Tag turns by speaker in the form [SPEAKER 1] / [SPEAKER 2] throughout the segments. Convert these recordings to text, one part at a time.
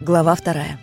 [SPEAKER 1] Глава вторая.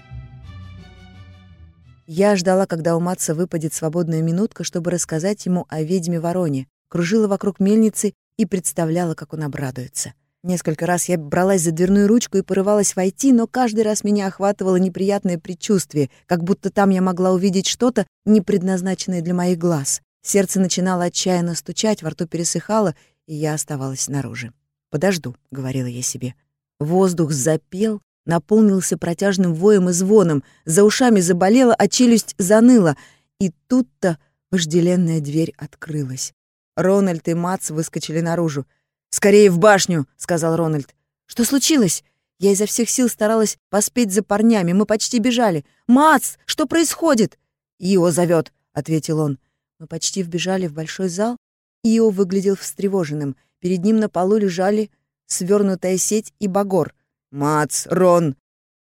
[SPEAKER 1] Я ждала, когда у Матса выпадет свободная минутка, чтобы рассказать ему о ведьме Вороне, кружила вокруг мельницы и представляла, как он обрадуется. Несколько раз я бралась за дверную ручку и порывалась войти, но каждый раз меня охватывало неприятное предчувствие, как будто там я могла увидеть что-то, не предназначенное для моих глаз. Сердце начинало отчаянно стучать, во рту пересыхало, и я оставалась снаружи. «Подожду», — говорила я себе. Воздух запел, наполнился протяжным воем и звоном, за ушами заболело, а челюсть заныла. И тут-то вожделенная дверь открылась. Рональд и Мац выскочили наружу. «Скорее в башню!» — сказал Рональд. «Что случилось?» Я изо всех сил старалась поспеть за парнями. Мы почти бежали. «Мац, что происходит?» «Ио зовет», — ответил он. Мы почти вбежали в большой зал. Ио выглядел встревоженным. Перед ним на полу лежали свернутая сеть и багор. «Мац, Рон,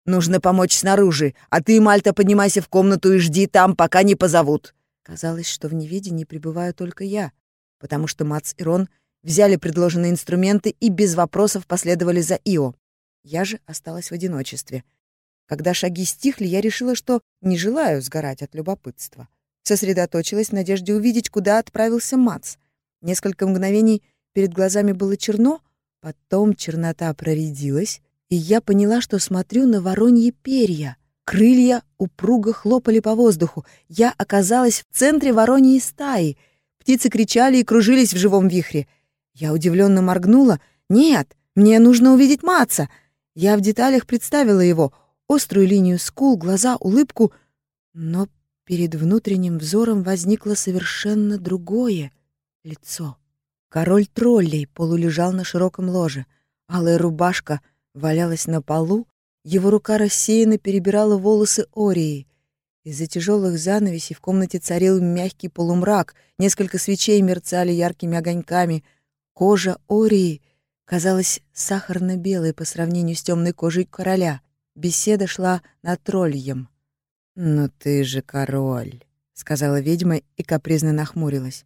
[SPEAKER 1] нужно помочь снаружи, а ты, Мальта, поднимайся в комнату и жди там, пока не позовут». Казалось, что в неведении пребываю только я, потому что Мац и Рон взяли предложенные инструменты и без вопросов последовали за Ио. Я же осталась в одиночестве. Когда шаги стихли, я решила, что не желаю сгорать от любопытства. Сосредоточилась в надежде увидеть, куда отправился Мац. Несколько мгновений перед глазами было черно, потом чернота проредилась, и я поняла, что смотрю на вороньи перья. Крылья упруго хлопали по воздуху. Я оказалась в центре вороньей стаи. Птицы кричали и кружились в живом вихре. Я удивленно моргнула. «Нет, мне нужно увидеть Маца!» Я в деталях представила его. Острую линию скул, глаза, улыбку. Но перед внутренним взором возникло совершенно другое лицо. Король троллей полулежал на широком ложе. Алая рубашка валялась на полу, его рука рассеянно перебирала волосы Ории. Из-за тяжелых занавесей в комнате царил мягкий полумрак, несколько свечей мерцали яркими огоньками. Кожа Ории казалась сахарно-белой по сравнению с темной кожей короля. Беседа шла над тролльем. «Ну ты же король», — сказала ведьма и капризно нахмурилась.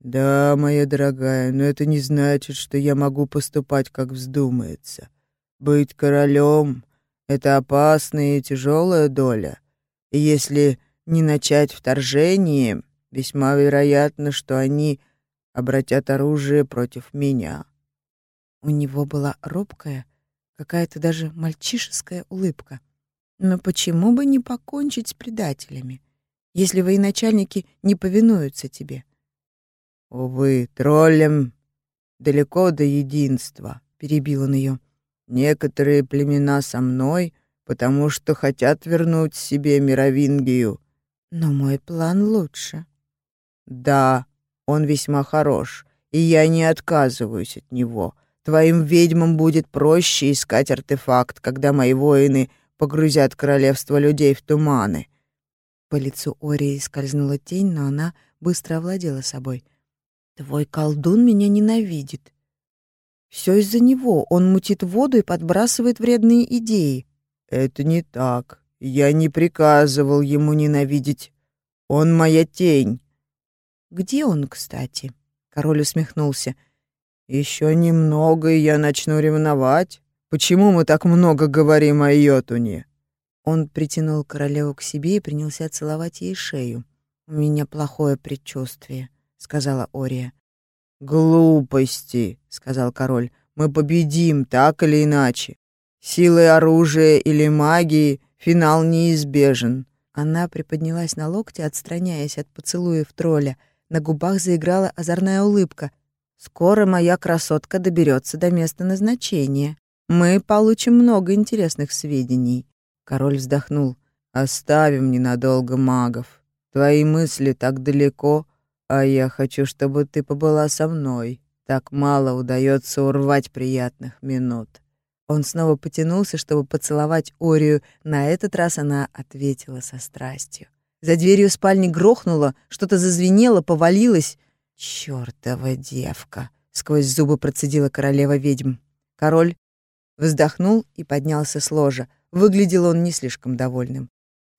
[SPEAKER 1] «Да, моя дорогая, но это не значит, что я могу поступать, как вздумается. Быть королем — это опасная и тяжелая доля. И если не начать вторжение, весьма вероятно, что они обратят оружие против меня». У него была робкая, какая-то даже мальчишеская улыбка. Но почему бы не покончить с предателями, если военачальники не повинуются тебе? «Увы, троллям далеко до единства», — перебил он ее. «Некоторые племена со мной, потому что хотят вернуть себе Мировингию». «Но мой план лучше». «Да, он весьма хорош, и я не отказываюсь от него. Твоим ведьмам будет проще искать артефакт, когда мои воины погрузят королевство людей в туманы». По лицу Ории скользнула тень, но она быстро овладела собой. Твой колдун меня ненавидит. Все из-за него. Он мутит воду и подбрасывает вредные идеи. Это не так. Я не приказывал ему ненавидеть. Он моя тень. Где он, кстати? Король усмехнулся. Еще немного, и я начну ревновать. Почему мы так много говорим о Йотуне? Он притянул королеву к себе и принялся целовать ей шею. У меня плохое предчувствие сказала Ория. Глупости, сказал король. Мы победим так или иначе. Силой оружия или магии финал неизбежен. Она приподнялась на локте, отстраняясь от поцелуев тролля. На губах заиграла озорная улыбка. Скоро моя красотка доберется до места назначения. Мы получим много интересных сведений. Король вздохнул. Оставим ненадолго магов. Твои мысли так далеко, а я хочу, чтобы ты побыла со мной. Так мало удается урвать приятных минут. Он снова потянулся, чтобы поцеловать Орию. На этот раз она ответила со страстью. За дверью спальни грохнуло, что-то зазвенело, повалилось. «Чёртова девка!» — сквозь зубы процедила королева ведьм. Король вздохнул и поднялся с ложа. Выглядел он не слишком довольным.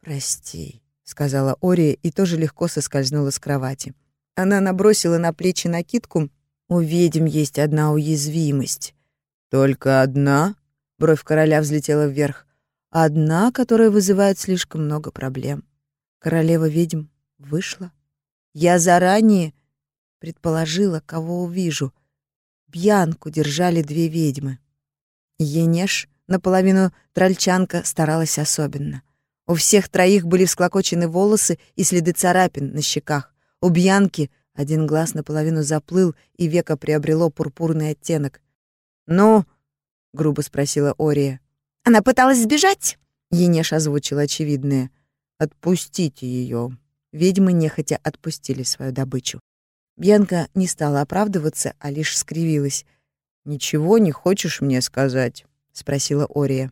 [SPEAKER 1] «Прости», — сказала Ория и тоже легко соскользнула с кровати. Она набросила на плечи накидку. У ведьм есть одна уязвимость. Только одна? Бровь короля взлетела вверх. одна, которая вызывает слишком много проблем. Королева ведьм вышла. Я заранее предположила, кого увижу. Бьянку держали две ведьмы. Енеш, наполовину трольчанка, старалась особенно. У всех троих были всклокочены волосы и следы царапин на щеках. У Бьянки один глаз наполовину заплыл, и века приобрело пурпурный оттенок. «Ну?» — грубо спросила Ория. «Она пыталась сбежать?» — Енеш озвучила очевидное. «Отпустите ее». Ведьмы нехотя отпустили свою добычу. Бьянка не стала оправдываться, а лишь скривилась. «Ничего не хочешь мне сказать?» — спросила Ория.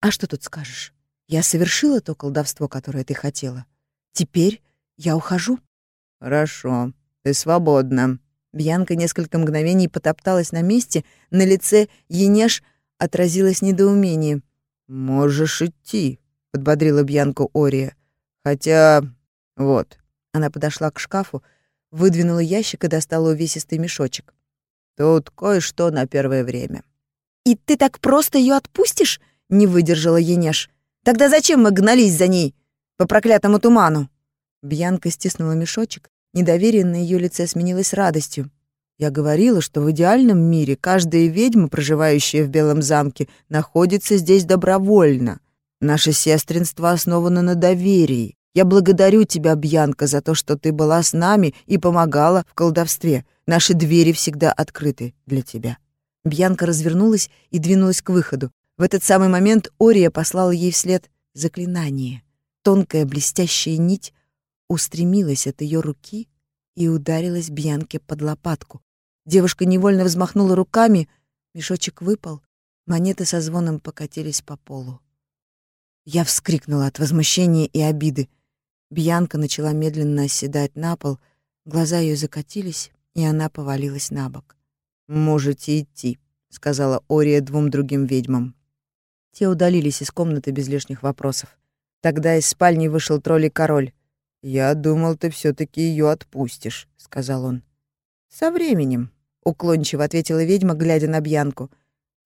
[SPEAKER 1] «А что тут скажешь? Я совершила то колдовство, которое ты хотела. Теперь я ухожу». «Хорошо, ты свободна». Бьянка несколько мгновений потопталась на месте, на лице Енеш отразилось недоумение. «Можешь идти», — подбодрила Бьянку Ория. «Хотя... вот». Она подошла к шкафу, выдвинула ящик и достала увесистый мешочек. «Тут кое-что на первое время». «И ты так просто ее отпустишь?» — не выдержала Енеш. «Тогда зачем мы гнались за ней по проклятому туману?» Бьянка стиснула мешочек, недоверие на ее лице сменилось радостью. Я говорила, что в идеальном мире каждая ведьма, проживающая в Белом замке, находится здесь добровольно. Наше сестринство основано на доверии. Я благодарю тебя, Бьянка, за то, что ты была с нами и помогала в колдовстве. Наши двери всегда открыты для тебя». Бьянка развернулась и двинулась к выходу. В этот самый момент Ория послала ей вслед заклинание. Тонкая блестящая нить устремилась от ее руки и ударилась Бьянке под лопатку. Девушка невольно взмахнула руками, мешочек выпал, монеты со звоном покатились по полу. Я вскрикнула от возмущения и обиды. Бьянка начала медленно оседать на пол, глаза ее закатились, и она повалилась на бок. «Можете идти», — сказала Ория двум другим ведьмам. Те удалились из комнаты без лишних вопросов. Тогда из спальни вышел тролль-король. «Я думал, ты все таки ее отпустишь», — сказал он. «Со временем», — уклончиво ответила ведьма, глядя на Бьянку.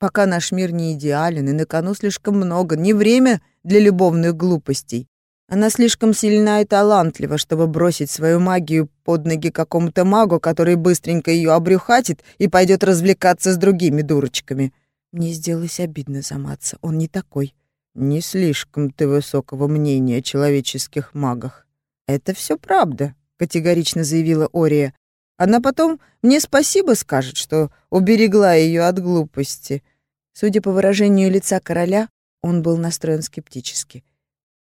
[SPEAKER 1] «Пока наш мир не идеален, и на кону слишком много, не время для любовных глупостей. Она слишком сильна и талантлива, чтобы бросить свою магию под ноги какому-то магу, который быстренько ее обрюхатит и пойдет развлекаться с другими дурочками». Мне сделалось обидно за он не такой. «Не слишком ты высокого мнения о человеческих магах», «Это все правда», — категорично заявила Ория. «Она потом мне спасибо скажет, что уберегла ее от глупости». Судя по выражению лица короля, он был настроен скептически.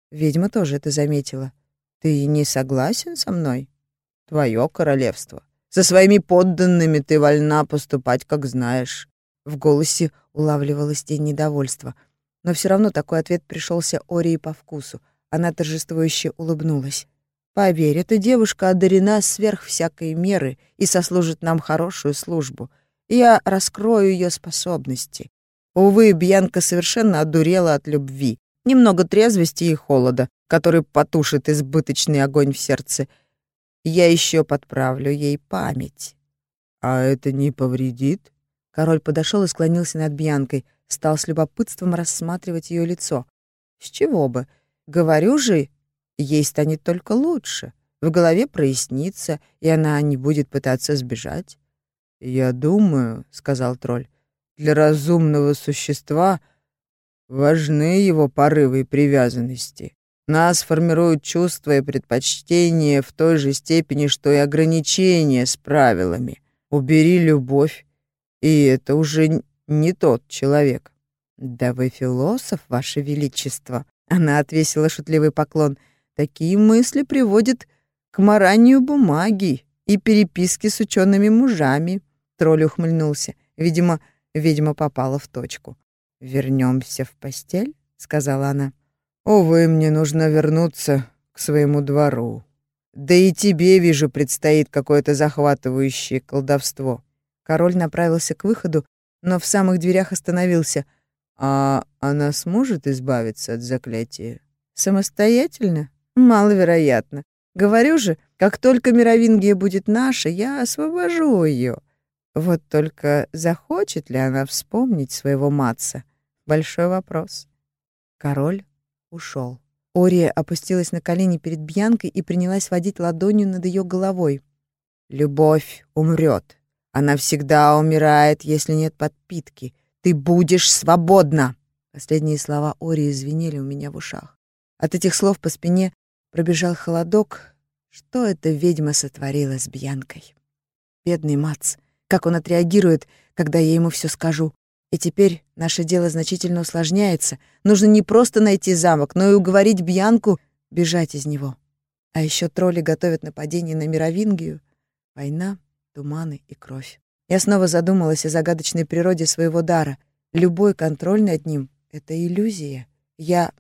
[SPEAKER 1] Ведьма тоже это заметила. «Ты не согласен со мной? Твое королевство. Со своими подданными ты вольна поступать, как знаешь». В голосе улавливалось тень недовольства. Но все равно такой ответ пришелся Ории по вкусу. Она торжествующе улыбнулась. Поверь, эта девушка одарена сверх всякой меры и сослужит нам хорошую службу. Я раскрою ее способности. Увы, Бьянка совершенно одурела от любви. Немного трезвости и холода, который потушит избыточный огонь в сердце. Я еще подправлю ей память. А это не повредит? Король подошел и склонился над Бьянкой, стал с любопытством рассматривать ее лицо. С чего бы? Говорю же, ей станет только лучше. В голове прояснится, и она не будет пытаться сбежать. «Я думаю», — сказал тролль, — «для разумного существа важны его порывы и привязанности. Нас формируют чувства и предпочтения в той же степени, что и ограничения с правилами. Убери любовь, и это уже не тот человек». «Да вы философ, ваше величество», — она отвесила шутливый поклон — Такие мысли приводят к маранию бумаги и переписке с учеными мужами. Тролль ухмыльнулся. Видимо, ведьма попала в точку. Вернемся в постель?» — сказала она. «Увы, мне нужно вернуться к своему двору. Да и тебе, вижу, предстоит какое-то захватывающее колдовство». Король направился к выходу, но в самых дверях остановился. «А она сможет избавиться от заклятия? Самостоятельно?» Маловероятно. Говорю же, как только Мировингия будет наша, я освобожу ее. Вот только захочет ли она вспомнить своего Матса? Большой вопрос. Король ушел. Ория опустилась на колени перед Бьянкой и принялась водить ладонью над ее головой. «Любовь умрет. Она всегда умирает, если нет подпитки. Ты будешь свободна!» Последние слова Ории звенели у меня в ушах. От этих слов по спине пробежал холодок. Что эта ведьма сотворила с Бьянкой? Бедный Мац. Как он отреагирует, когда я ему все скажу? И теперь наше дело значительно усложняется. Нужно не просто найти замок, но и уговорить Бьянку бежать из него. А еще тролли готовят нападение на Мировингию. Война, туманы и кровь. Я снова задумалась о загадочной природе своего дара. Любой контроль над ним — это иллюзия. Я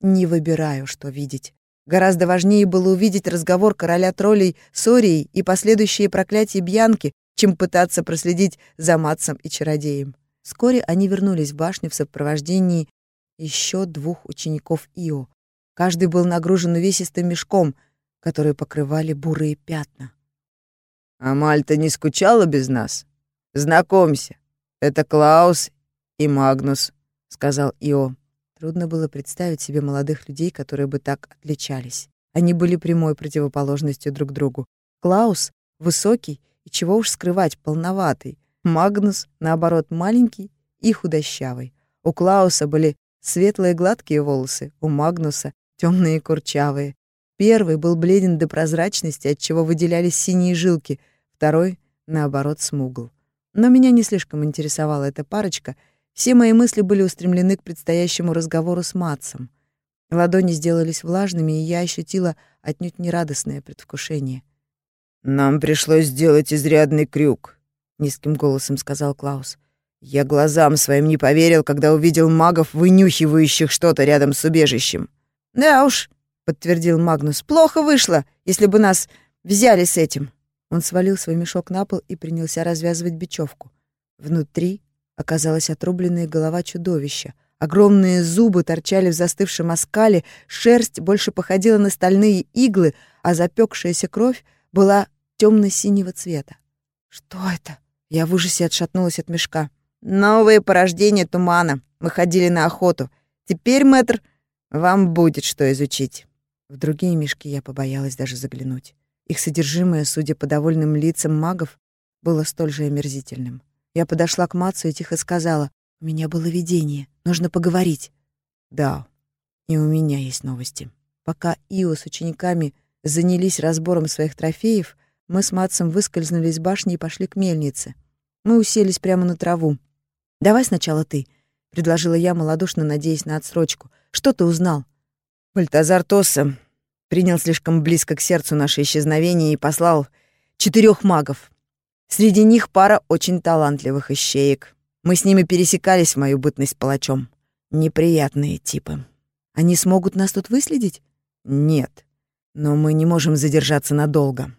[SPEAKER 1] не выбираю, что видеть. Гораздо важнее было увидеть разговор короля троллей с Орией и последующие проклятия Бьянки, чем пытаться проследить за Матсом и чародеем. Вскоре они вернулись в башню в сопровождении еще двух учеников Ио. Каждый был нагружен увесистым мешком, которые покрывали бурые пятна.
[SPEAKER 2] «А Мальта не скучала без нас? Знакомься, это Клаус и Магнус», — сказал Ио.
[SPEAKER 1] Трудно было представить себе молодых людей, которые бы так отличались. Они были прямой противоположностью друг другу. Клаус — высокий и, чего уж скрывать, полноватый, Магнус, наоборот, маленький и худощавый. У Клауса были светлые гладкие волосы, у Магнуса темные курчавые. Первый был бледен до прозрачности, от чего выделялись синие жилки, второй, наоборот, смугл. Но меня не слишком интересовала эта парочка. Все мои мысли были устремлены к предстоящему разговору с Матсом. Ладони сделались влажными, и я ощутила отнюдь нерадостное предвкушение.
[SPEAKER 2] «Нам пришлось сделать изрядный крюк», — низким голосом сказал Клаус. «Я глазам своим не поверил, когда увидел магов, вынюхивающих что-то рядом с убежищем».
[SPEAKER 1] «Да уж», — подтвердил Магнус, — «плохо вышло, если бы нас взяли с этим». Он свалил свой мешок на пол и принялся развязывать бечевку. Внутри оказалась отрубленная голова чудовища. Огромные зубы торчали в застывшем оскале, шерсть больше походила на стальные иглы, а запекшаяся кровь была темно-синего цвета. «Что это?» Я в ужасе отшатнулась от мешка. «Новые порождения тумана. Мы ходили на охоту. Теперь, мэтр, вам будет что изучить». В другие мешки я побоялась даже заглянуть. Их содержимое, судя по довольным лицам магов, было столь же омерзительным. Я подошла к Мацу и тихо сказала, «У меня было видение. Нужно поговорить». «Да, и у меня есть новости». Пока Ио с учениками занялись разбором своих трофеев, мы с Матсом выскользнули из башни и пошли к мельнице. Мы уселись прямо на траву. «Давай сначала ты», — предложила я, малодушно надеясь на отсрочку. «Что ты узнал?»
[SPEAKER 2] Бальтазар Тосса принял слишком близко к сердцу наше исчезновение и послал четырех магов. Среди них пара очень талантливых ищеек. Мы с ними пересекались в мою бытность палачом. Неприятные типы.
[SPEAKER 1] Они смогут нас тут выследить?
[SPEAKER 2] Нет. Но мы не можем задержаться надолго.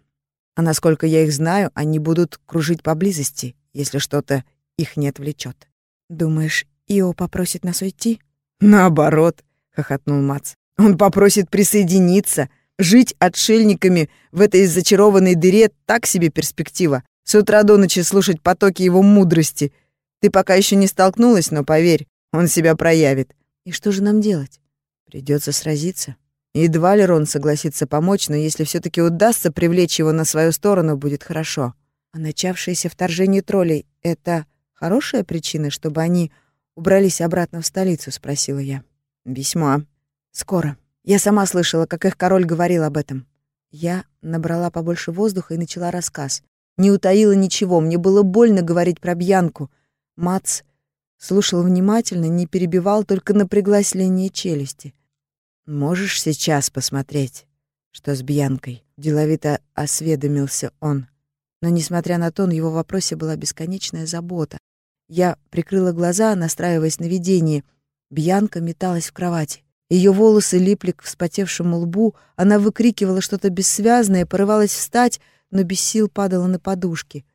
[SPEAKER 2] А насколько я их знаю, они будут кружить поблизости, если что-то их не отвлечет.
[SPEAKER 1] Думаешь, Ио попросит нас уйти?
[SPEAKER 2] Наоборот, хохотнул Мац. Он попросит присоединиться. Жить отшельниками в этой зачарованной дыре так себе перспектива. С утра до ночи слушать потоки его мудрости. Ты пока еще не столкнулась, но поверь, он себя проявит.
[SPEAKER 1] И что же нам делать?
[SPEAKER 2] Придется сразиться. Едва ли Рон согласится помочь, но если все таки удастся привлечь его на свою сторону, будет хорошо.
[SPEAKER 1] А начавшееся вторжение троллей — это хорошая причина, чтобы они убрались обратно в столицу?» — спросила я.
[SPEAKER 2] «Весьма.
[SPEAKER 1] Скоро. Я сама слышала, как их король говорил об этом». Я набрала побольше воздуха и начала рассказ. Не утаила ничего, мне было больно говорить про Бьянку. Мац слушал внимательно, не перебивал, только напряглась линия челюсти.
[SPEAKER 2] «Можешь сейчас посмотреть, что с Бьянкой?» — деловито осведомился он.
[SPEAKER 1] Но, несмотря на тон, в его вопросе была бесконечная забота. Я прикрыла глаза, настраиваясь на видение. Бьянка металась в кровати. Ее волосы липли к вспотевшему лбу, она выкрикивала что-то бессвязное, порывалась встать, но без сил падала на подушки.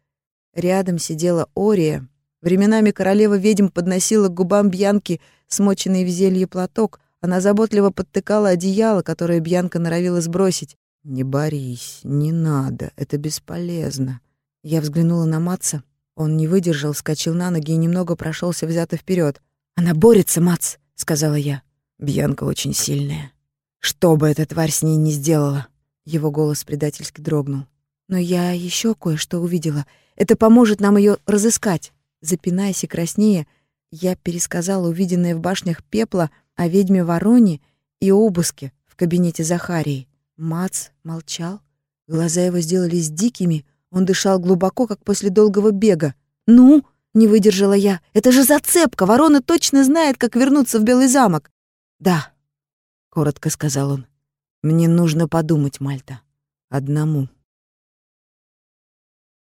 [SPEAKER 1] Рядом сидела Ория. Временами королева ведьм подносила к губам Бьянки смоченный в зелье платок, она заботливо подтыкала одеяло, которое Бьянка норовила сбросить.
[SPEAKER 2] «Не борись, не надо, это бесполезно».
[SPEAKER 1] Я взглянула на Матса. Он не выдержал, вскочил на ноги и немного прошелся взято вперед. «Она борется, Мац!» — сказала я.
[SPEAKER 2] Бьянка очень сильная. Что бы эта тварь с ней не сделала. Его голос предательски дрогнул.
[SPEAKER 1] Но я еще кое-что увидела. Это поможет нам ее разыскать. Запинаясь и краснея, я пересказала увиденное в башнях пепла о ведьме Вороне и обыске в кабинете Захарии. Мац молчал. Глаза его сделались дикими. Он дышал глубоко, как после долгого бега. «Ну?» — не выдержала я. «Это же зацепка! Ворона точно знает, как вернуться в Белый замок!» «Да», — коротко сказал он. «Мне нужно подумать, Мальта. Одному».